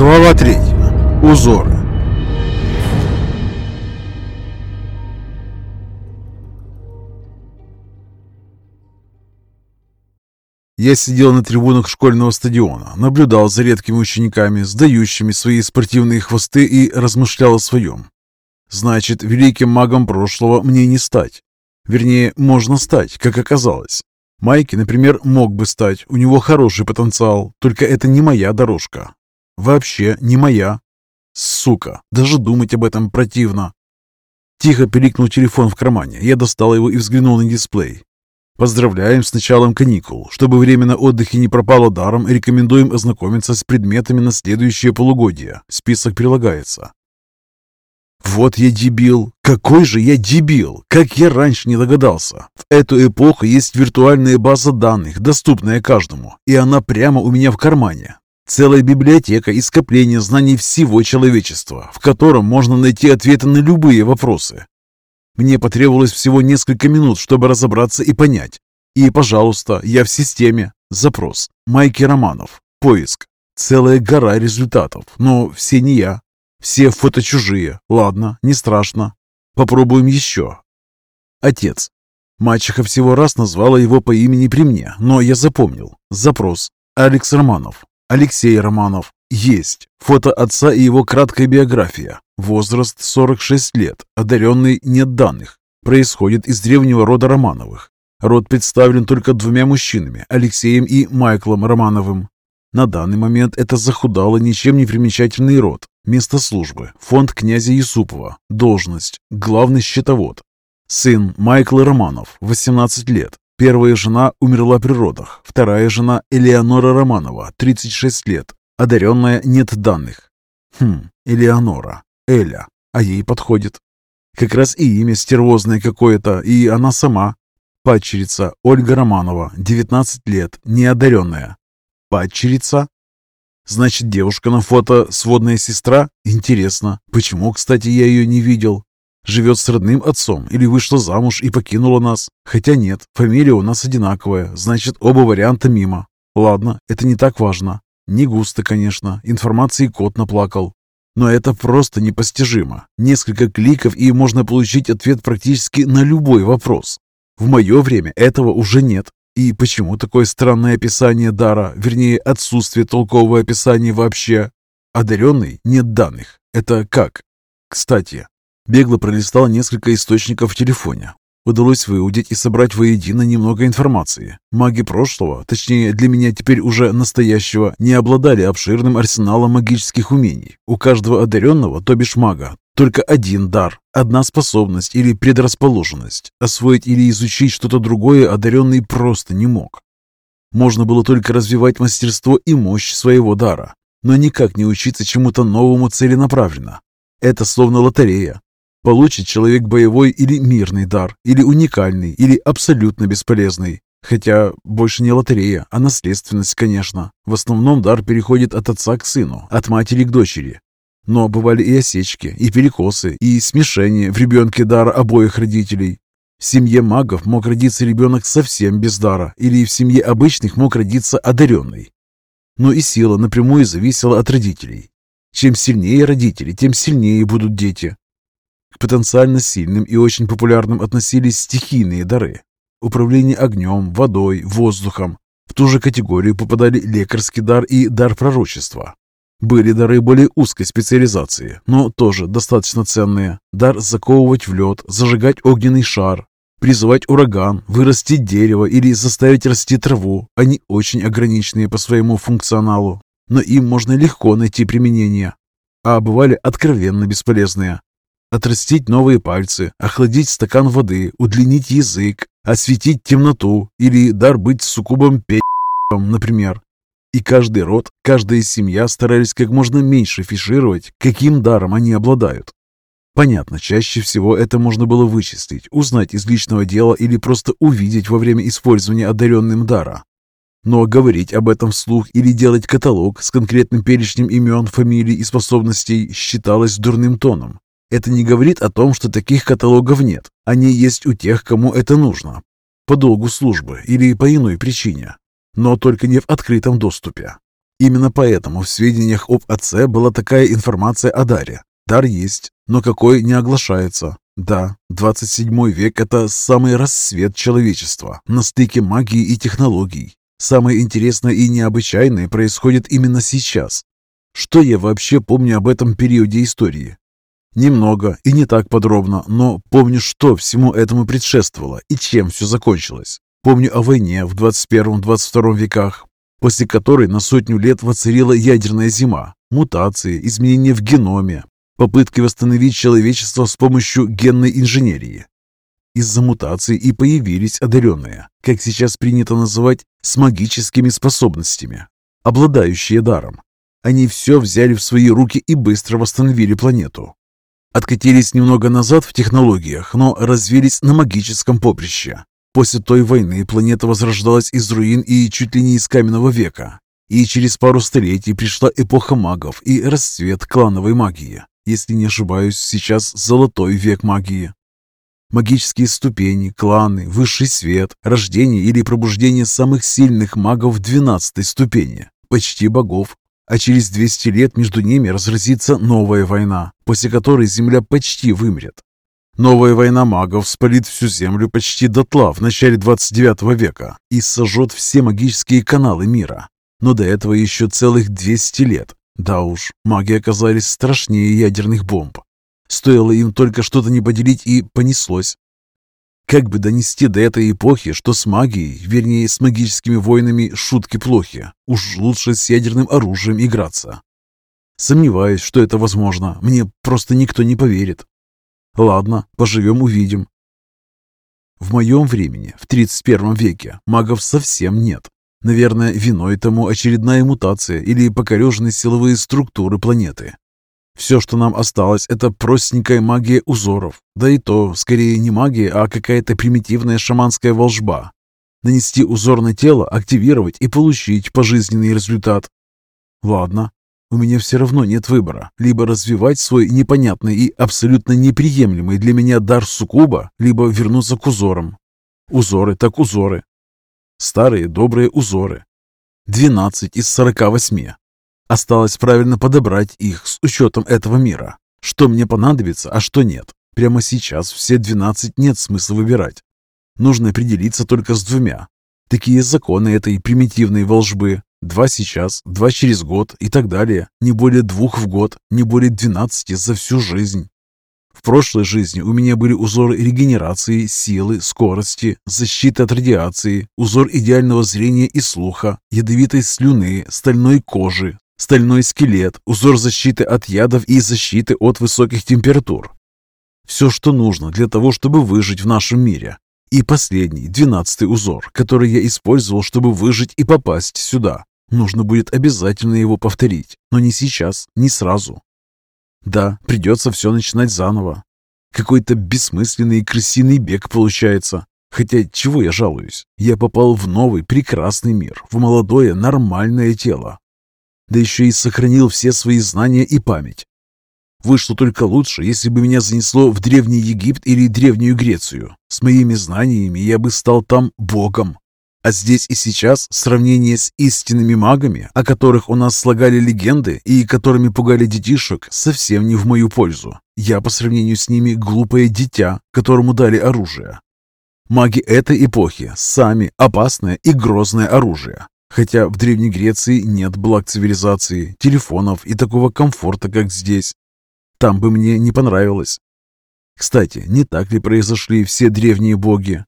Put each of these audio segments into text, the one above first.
Глава 3. Узоры. Я сидел на трибунах школьного стадиона, наблюдал за редкими учениками, сдающими свои спортивные хвосты и размышлял о своем. Значит, великим магом прошлого мне не стать. Вернее, можно стать, как оказалось. Майки, например, мог бы стать, у него хороший потенциал, только это не моя дорожка. Вообще не моя. Сука, даже думать об этом противно. Тихо пиликнул телефон в кармане. Я достал его и взглянул на дисплей. Поздравляем с началом каникул. Чтобы время на отдыхе не пропало даром, рекомендуем ознакомиться с предметами на следующее полугодие. Список прилагается. Вот я дебил. Какой же я дебил! Как я раньше не догадался. В эту эпоху есть виртуальная база данных, доступная каждому, и она прямо у меня в кармане. Целая библиотека и скопление знаний всего человечества, в котором можно найти ответы на любые вопросы. Мне потребовалось всего несколько минут, чтобы разобраться и понять. И, пожалуйста, я в системе. Запрос. Майки Романов. Поиск. Целая гора результатов, но все не я. Все фото чужие. Ладно, не страшно. Попробуем еще. Отец. Мачеха всего раз назвала его по имени при мне, но я запомнил. Запрос. Алекс Романов. Алексей Романов. Есть. Фото отца и его краткая биография. Возраст 46 лет. Одаренный нет данных. Происходит из древнего рода Романовых. Род представлен только двумя мужчинами, Алексеем и Майклом Романовым. На данный момент это захудалый, ничем не примечательный род. Место службы. Фонд князя Юсупова. Должность. Главный счетовод. Сын Майкл Романов, 18 лет. Первая жена умерла при родах. Вторая жена Элеонора Романова, 36 лет. Одаренная нет данных. Хм, Элеонора. Эля. А ей подходит. Как раз и имя стервозное какое-то, и она сама. Падчерица Ольга Романова, 19 лет, неодаренная. Падчерица? Значит, девушка на фото сводная сестра? Интересно. Почему, кстати, я ее не видел? Живет с родным отцом или вышла замуж и покинула нас? Хотя нет, фамилия у нас одинаковая, значит, оба варианта мимо. Ладно, это не так важно. Не густо, конечно, информации кот наплакал. Но это просто непостижимо. Несколько кликов, и можно получить ответ практически на любой вопрос. В мое время этого уже нет. И почему такое странное описание дара, вернее, отсутствие толкового описания вообще? Одаренный нет данных. Это как? Кстати, бегло пролистал несколько источников в телефоне. Удалось выудить и собрать воедино немного информации. Маги прошлого, точнее для меня теперь уже настоящего, не обладали обширным арсеналом магических умений. У каждого одаренного, то бишь мага, только один дар, одна способность или предрасположенность. Освоить или изучить что-то другое одаренный просто не мог. Можно было только развивать мастерство и мощь своего дара, но никак не учиться чему-то новому целенаправленно. Это словно лотерея. Получит человек боевой или мирный дар, или уникальный, или абсолютно бесполезный. Хотя больше не лотерея, а наследственность, конечно. В основном дар переходит от отца к сыну, от матери к дочери. Но бывали и осечки, и перекосы, и смешение в ребенке дара обоих родителей. В семье магов мог родиться ребенок совсем без дара, или в семье обычных мог родиться одаренный. Но и сила напрямую зависела от родителей. Чем сильнее родители, тем сильнее будут дети. Потенциально сильным и очень популярным относились стихийные дары. Управление огнем, водой, воздухом. В ту же категорию попадали лекарский дар и дар пророчества. Были дары более узкой специализации, но тоже достаточно ценные. Дар заковывать в лед, зажигать огненный шар, призывать ураган, вырастить дерево или заставить расти траву. Они очень ограниченные по своему функционалу, но им можно легко найти применение. А бывали откровенно бесполезные. Отрастить новые пальцы, охладить стакан воды, удлинить язык, осветить темноту или дар быть суккубом пе***ом, например. И каждый род, каждая семья старались как можно меньше фишировать, каким даром они обладают. Понятно, чаще всего это можно было вычислить, узнать из личного дела или просто увидеть во время использования одаренным дара. Но говорить об этом вслух или делать каталог с конкретным перечнем имен, фамилий и способностей считалось дурным тоном. Это не говорит о том, что таких каталогов нет. Они есть у тех, кому это нужно. По долгу службы или по иной причине. Но только не в открытом доступе. Именно поэтому в сведениях об отце была такая информация о даре. Дар есть, но какой не оглашается. Да, 27 век – это самый рассвет человечества на стыке магии и технологий. Самое интересное и необычайное происходит именно сейчас. Что я вообще помню об этом периоде истории? Немного и не так подробно, но помню, что всему этому предшествовало и чем все закончилось. Помню о войне в 21-22 веках, после которой на сотню лет воцарила ядерная зима, мутации, изменения в геноме, попытки восстановить человечество с помощью генной инженерии. Из-за мутаций и появились одаренные, как сейчас принято называть, с магическими способностями, обладающие даром. Они все взяли в свои руки и быстро восстановили планету. Откатились немного назад в технологиях, но развились на магическом поприще. После той войны планета возрождалась из руин и чуть ли не из каменного века. И через пару столетий пришла эпоха магов и расцвет клановой магии. Если не ошибаюсь, сейчас золотой век магии. Магические ступени, кланы, высший свет, рождение или пробуждение самых сильных магов 12 ступени, почти богов, а через 200 лет между ними разразится новая война, после которой Земля почти вымрет. Новая война магов спалит всю Землю почти дотла в начале 29 века и сожжет все магические каналы мира. Но до этого еще целых 200 лет. Да уж, маги оказались страшнее ядерных бомб. Стоило им только что-то не поделить и понеслось. Как бы донести до этой эпохи, что с магией, вернее, с магическими войнами, шутки плохи. Уж лучше с ядерным оружием играться. Сомневаюсь, что это возможно. Мне просто никто не поверит. Ладно, поживем увидим. В моем времени, в 31 веке, магов совсем нет. Наверное, виной тому очередная мутация или покореженные силовые структуры планеты. Все, что нам осталось, это простенькая магия узоров. Да и то, скорее не магия, а какая-то примитивная шаманская волжба. Нанести узор на тело, активировать и получить пожизненный результат. Ладно, у меня все равно нет выбора. Либо развивать свой непонятный и абсолютно неприемлемый для меня дар суккуба, либо вернуться к узорам. Узоры так узоры. Старые добрые узоры. 12 из 48. Осталось правильно подобрать их с учетом этого мира. Что мне понадобится, а что нет. Прямо сейчас все 12 нет смысла выбирать. Нужно определиться только с двумя. Такие законы этой примитивной волжбы. Два сейчас, два через год и так далее. Не более двух в год, не более двенадцати за всю жизнь. В прошлой жизни у меня были узоры регенерации, силы, скорости, защиты от радиации, узор идеального зрения и слуха, ядовитой слюны, стальной кожи, стальной скелет, узор защиты от ядов и защиты от высоких температур. Все, что нужно для того, чтобы выжить в нашем мире. И последний, двенадцатый узор, который я использовал, чтобы выжить и попасть сюда. Нужно будет обязательно его повторить, но не сейчас, не сразу. Да, придется все начинать заново. Какой-то бессмысленный крысиный бег получается. Хотя чего я жалуюсь? Я попал в новый прекрасный мир, в молодое нормальное тело. Да еще и сохранил все свои знания и память. Вышло только лучше, если бы меня занесло в Древний Египет или Древнюю Грецию. С моими знаниями я бы стал там богом. А здесь и сейчас сравнение с истинными магами, о которых у нас слагали легенды и которыми пугали детишек, совсем не в мою пользу. Я по сравнению с ними глупое дитя, которому дали оружие. Маги этой эпохи сами опасное и грозное оружие. Хотя в Древней Греции нет благ цивилизации, телефонов и такого комфорта, как здесь. Там бы мне не понравилось. Кстати, не так ли произошли все древние боги?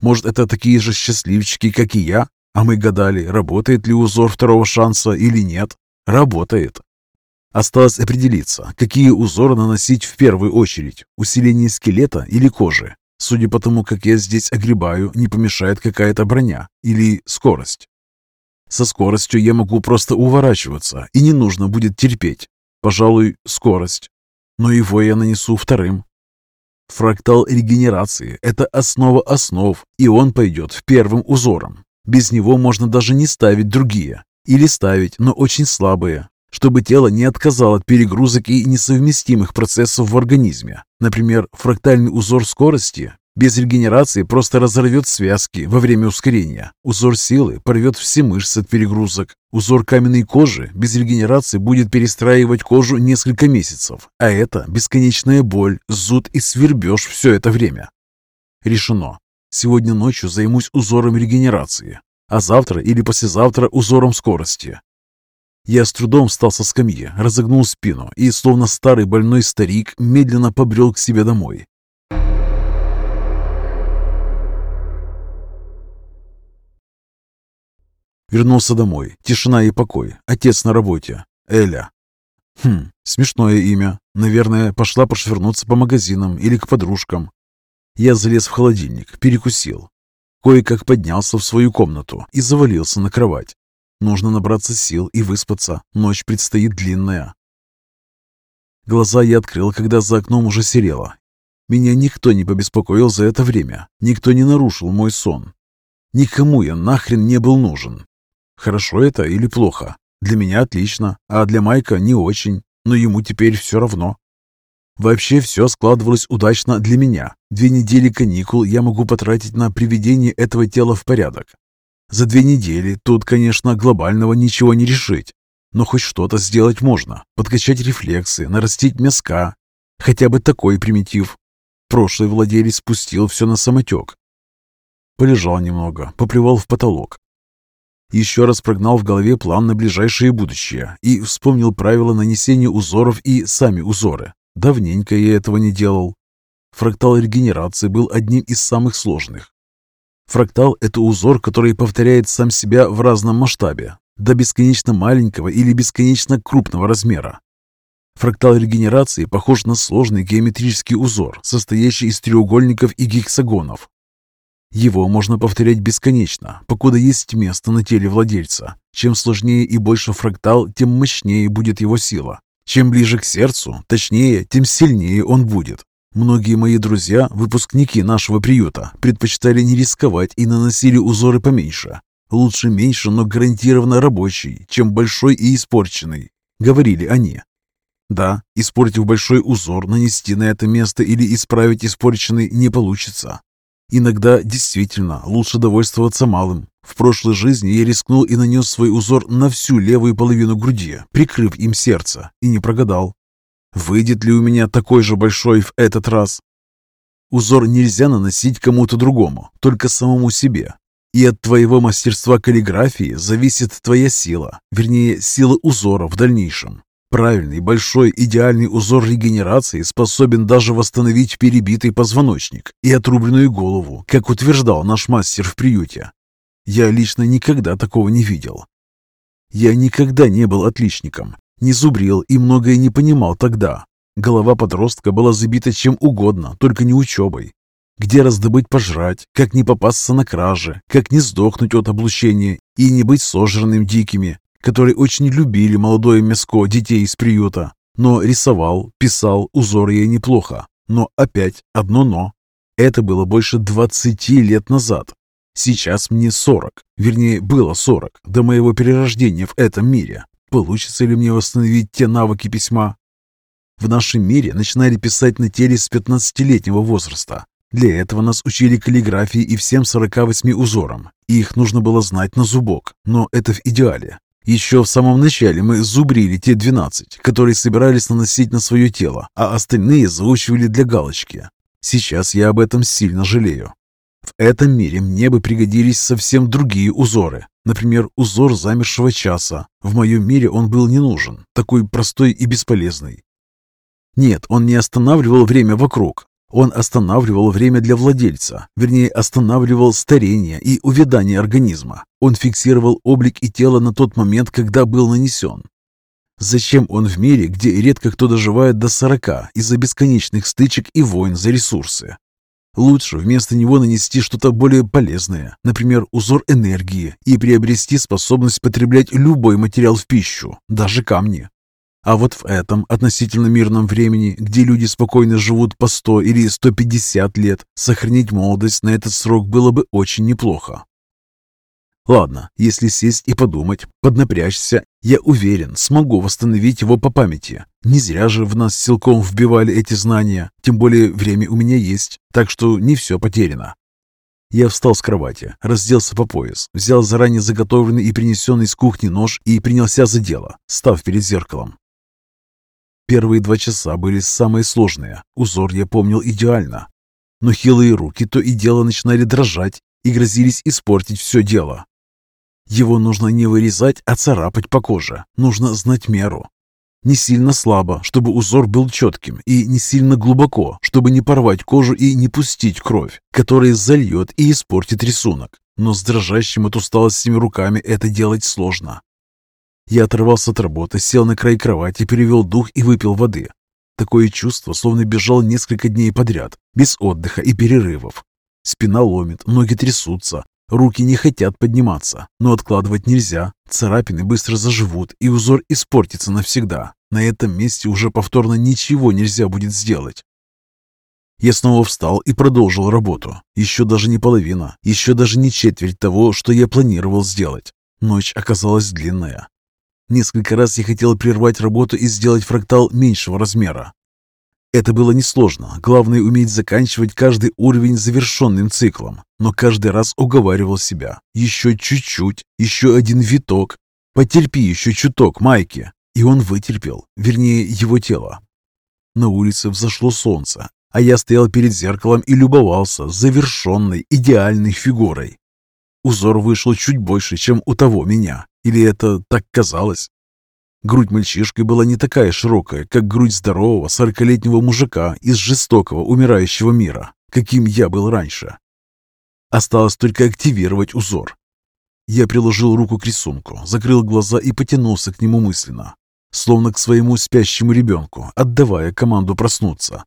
Может, это такие же счастливчики, как и я? А мы гадали, работает ли узор второго шанса или нет. Работает. Осталось определиться, какие узоры наносить в первую очередь. Усиление скелета или кожи. Судя по тому, как я здесь огребаю, не помешает какая-то броня или скорость. Со скоростью я могу просто уворачиваться, и не нужно будет терпеть. Пожалуй, скорость. Но его я нанесу вторым. Фрактал регенерации – это основа основ, и он пойдет первым узором. Без него можно даже не ставить другие. Или ставить, но очень слабые, чтобы тело не отказало от перегрузок и несовместимых процессов в организме. Например, фрактальный узор скорости Без регенерации просто разорвет связки во время ускорения. Узор силы порвет все мышцы от перегрузок. Узор каменной кожи без регенерации будет перестраивать кожу несколько месяцев. А это бесконечная боль, зуд и свербеж все это время. Решено. Сегодня ночью займусь узором регенерации, а завтра или послезавтра узором скорости. Я с трудом встал со скамьи, разогнул спину и, словно старый больной старик, медленно побрел к себе домой. Вернулся домой. Тишина и покой. Отец на работе. Эля. Хм, смешное имя. Наверное, пошла пошвернуться по магазинам или к подружкам. Я залез в холодильник, перекусил. Кое-как поднялся в свою комнату и завалился на кровать. Нужно набраться сил и выспаться. Ночь предстоит длинная. Глаза я открыл, когда за окном уже серело. Меня никто не побеспокоил за это время. Никто не нарушил мой сон. Никому я нахрен не был нужен. Хорошо это или плохо? Для меня отлично, а для Майка не очень, но ему теперь все равно. Вообще все складывалось удачно для меня. Две недели каникул я могу потратить на приведение этого тела в порядок. За две недели тут, конечно, глобального ничего не решить, но хоть что-то сделать можно. Подкачать рефлексы, нарастить мяска. Хотя бы такой примитив. Прошлый владелец спустил все на самотек. Полежал немного, поплевал в потолок, еще раз прогнал в голове план на ближайшее будущее и вспомнил правила нанесения узоров и сами узоры. Давненько я этого не делал. Фрактал регенерации был одним из самых сложных. Фрактал – это узор, который повторяет сам себя в разном масштабе, до бесконечно маленького или бесконечно крупного размера. Фрактал регенерации похож на сложный геометрический узор, состоящий из треугольников и гексагонов, его можно повторять бесконечно, покуда есть место на теле владельца. Чем сложнее и больше фрактал, тем мощнее будет его сила. Чем ближе к сердцу, точнее, тем сильнее он будет. Многие мои друзья, выпускники нашего приюта, предпочитали не рисковать и наносили узоры поменьше. Лучше меньше, но гарантированно рабочий, чем большой и испорченный, говорили они. Да, испортив большой узор, нанести на это место или исправить испорченный не получится. Иногда действительно лучше довольствоваться малым. В прошлой жизни я рискнул и нанес свой узор на всю левую половину груди, прикрыв им сердце, и не прогадал. Выйдет ли у меня такой же большой в этот раз? Узор нельзя наносить кому-то другому, только самому себе. И от твоего мастерства каллиграфии зависит твоя сила, вернее, сила узора в дальнейшем. Правильный, большой, идеальный узор регенерации способен даже восстановить перебитый позвоночник и отрубленную голову, как утверждал наш мастер в приюте. Я лично никогда такого не видел. Я никогда не был отличником, не зубрил и многое не понимал тогда. Голова подростка была забита чем угодно, только не учебой. Где раздобыть пожрать, как не попасться на краже, как не сдохнуть от облучения и не быть сожранным дикими, которые очень любили молодое мяско детей из приюта. Но рисовал, писал узоры я неплохо. Но опять одно «но». Это было больше 20 лет назад. Сейчас мне 40, вернее, было 40, до моего перерождения в этом мире. Получится ли мне восстановить те навыки письма? В нашем мире начинали писать на теле с 15-летнего возраста. Для этого нас учили каллиграфии и всем 48 узорам. Их нужно было знать на зубок, но это в идеале. Еще в самом начале мы зубрили те 12, которые собирались наносить на свое тело, а остальные заучивали для галочки. Сейчас я об этом сильно жалею. В этом мире мне бы пригодились совсем другие узоры. Например, узор замершего часа. В моем мире он был не нужен, такой простой и бесполезный. Нет, он не останавливал время вокруг, он останавливал время для владельца, вернее, останавливал старение и увядание организма. Он фиксировал облик и тело на тот момент, когда был нанесен. Зачем он в мире, где редко кто доживает до 40 из-за бесконечных стычек и войн за ресурсы? Лучше вместо него нанести что-то более полезное, например, узор энергии, и приобрести способность потреблять любой материал в пищу, даже камни. А вот в этом относительно мирном времени, где люди спокойно живут по 100 или 150 лет, сохранить молодость на этот срок было бы очень неплохо. Ладно, если сесть и подумать, поднапрячься, я уверен, смогу восстановить его по памяти. Не зря же в нас силком вбивали эти знания, тем более время у меня есть, так что не все потеряно. Я встал с кровати, разделся по пояс, взял заранее заготовленный и принесенный с кухни нож и принялся за дело, став перед зеркалом. Первые два часа были самые сложные, узор я помнил идеально. Но хилые руки то и дело начинали дрожать и грозились испортить все дело. Его нужно не вырезать, а царапать по коже. Нужно знать меру. Не сильно слабо, чтобы узор был четким, и не сильно глубоко, чтобы не порвать кожу и не пустить кровь, которая зальет и испортит рисунок. Но с дрожащими от усталостями руками это делать сложно. Я оторвался от работы, сел на край кровати, перевел дух и выпил воды. Такое чувство, словно бежал несколько дней подряд, без отдыха и перерывов. Спина ломит, ноги трясутся, Руки не хотят подниматься, но откладывать нельзя. Царапины быстро заживут, и узор испортится навсегда. На этом месте уже повторно ничего нельзя будет сделать. Я снова встал и продолжил работу. Еще даже не половина, еще даже не четверть того, что я планировал сделать. Ночь оказалась длинная. Несколько раз я хотел прервать работу и сделать фрактал меньшего размера, это было несложно, главное уметь заканчивать каждый уровень завершенным циклом, но каждый раз уговаривал себя. Еще чуть-чуть, еще один виток, потерпи еще чуток, Майки. И он вытерпел, вернее, его тело. На улице взошло солнце, а я стоял перед зеркалом и любовался завершенной идеальной фигурой. Узор вышел чуть больше, чем у того меня. Или это так казалось? Грудь мальчишки была не такая широкая, как грудь здорового сорокалетнего мужика из жестокого умирающего мира, каким я был раньше. Осталось только активировать узор. Я приложил руку к рисунку, закрыл глаза и потянулся к нему мысленно, словно к своему спящему ребенку, отдавая команду проснуться.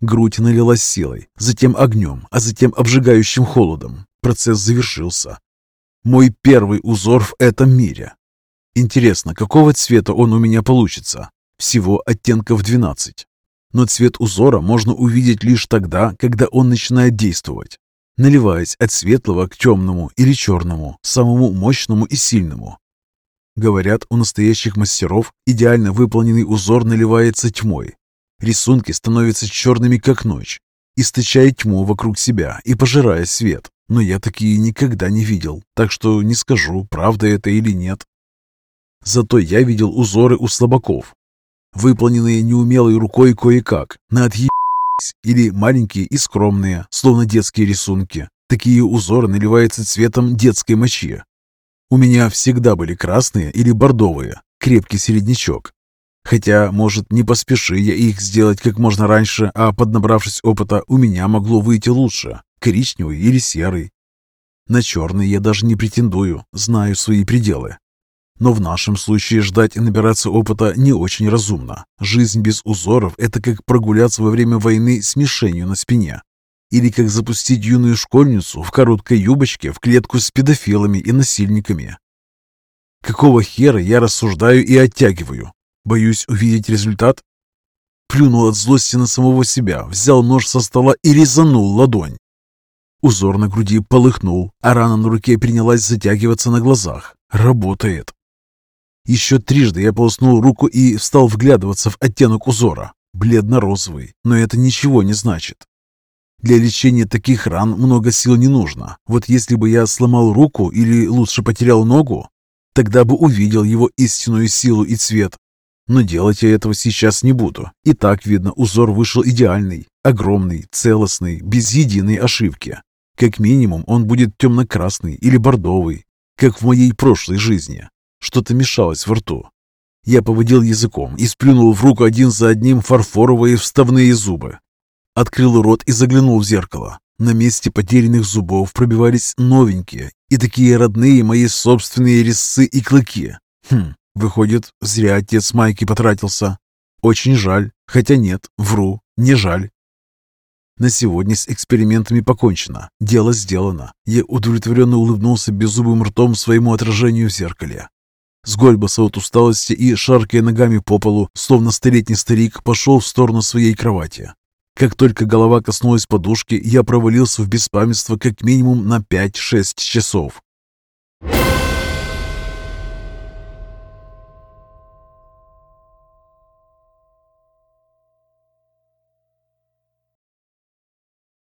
Грудь налилась силой, затем огнем, а затем обжигающим холодом. Процесс завершился. Мой первый узор в этом мире. Интересно, какого цвета он у меня получится? Всего оттенков 12. Но цвет узора можно увидеть лишь тогда, когда он начинает действовать, наливаясь от светлого к темному или черному, самому мощному и сильному. Говорят, у настоящих мастеров идеально выполненный узор наливается тьмой. Рисунки становятся черными, как ночь, источая тьму вокруг себя и пожирая свет. Но я такие никогда не видел, так что не скажу, правда это или нет. Зато я видел узоры у слабаков, выполненные неумелой рукой кое-как, на отъебись, или маленькие и скромные, словно детские рисунки. Такие узоры наливаются цветом детской мочи. У меня всегда были красные или бордовые, крепкий середнячок. Хотя, может, не поспеши я их сделать как можно раньше, а поднабравшись опыта, у меня могло выйти лучше, коричневый или серый. На черный я даже не претендую, знаю свои пределы. Но в нашем случае ждать и набираться опыта не очень разумно. Жизнь без узоров – это как прогуляться во время войны с мишенью на спине. Или как запустить юную школьницу в короткой юбочке в клетку с педофилами и насильниками. Какого хера я рассуждаю и оттягиваю? Боюсь увидеть результат? Плюнул от злости на самого себя, взял нож со стола и резанул ладонь. Узор на груди полыхнул, а рана на руке принялась затягиваться на глазах. Работает. Еще трижды я полоснул руку и стал вглядываться в оттенок узора. Бледно-розовый, но это ничего не значит. Для лечения таких ран много сил не нужно. Вот если бы я сломал руку или лучше потерял ногу, тогда бы увидел его истинную силу и цвет. Но делать я этого сейчас не буду. И так видно, узор вышел идеальный, огромный, целостный, без единой ошибки. Как минимум он будет темно-красный или бордовый, как в моей прошлой жизни. Что-то мешалось во рту. Я поводил языком и сплюнул в руку один за одним фарфоровые вставные зубы. Открыл рот и заглянул в зеркало. На месте потерянных зубов пробивались новенькие и такие родные мои собственные резцы и клыки. Хм, выходит, зря отец Майки потратился. Очень жаль, хотя нет, вру, не жаль. На сегодня с экспериментами покончено. Дело сделано. Я удовлетворенно улыбнулся беззубым ртом своему отражению в зеркале. Сгорбился от усталости и, шаркая ногами по полу, словно столетний старик, пошел в сторону своей кровати. Как только голова коснулась подушки, я провалился в беспамятство как минимум на 5-6 часов.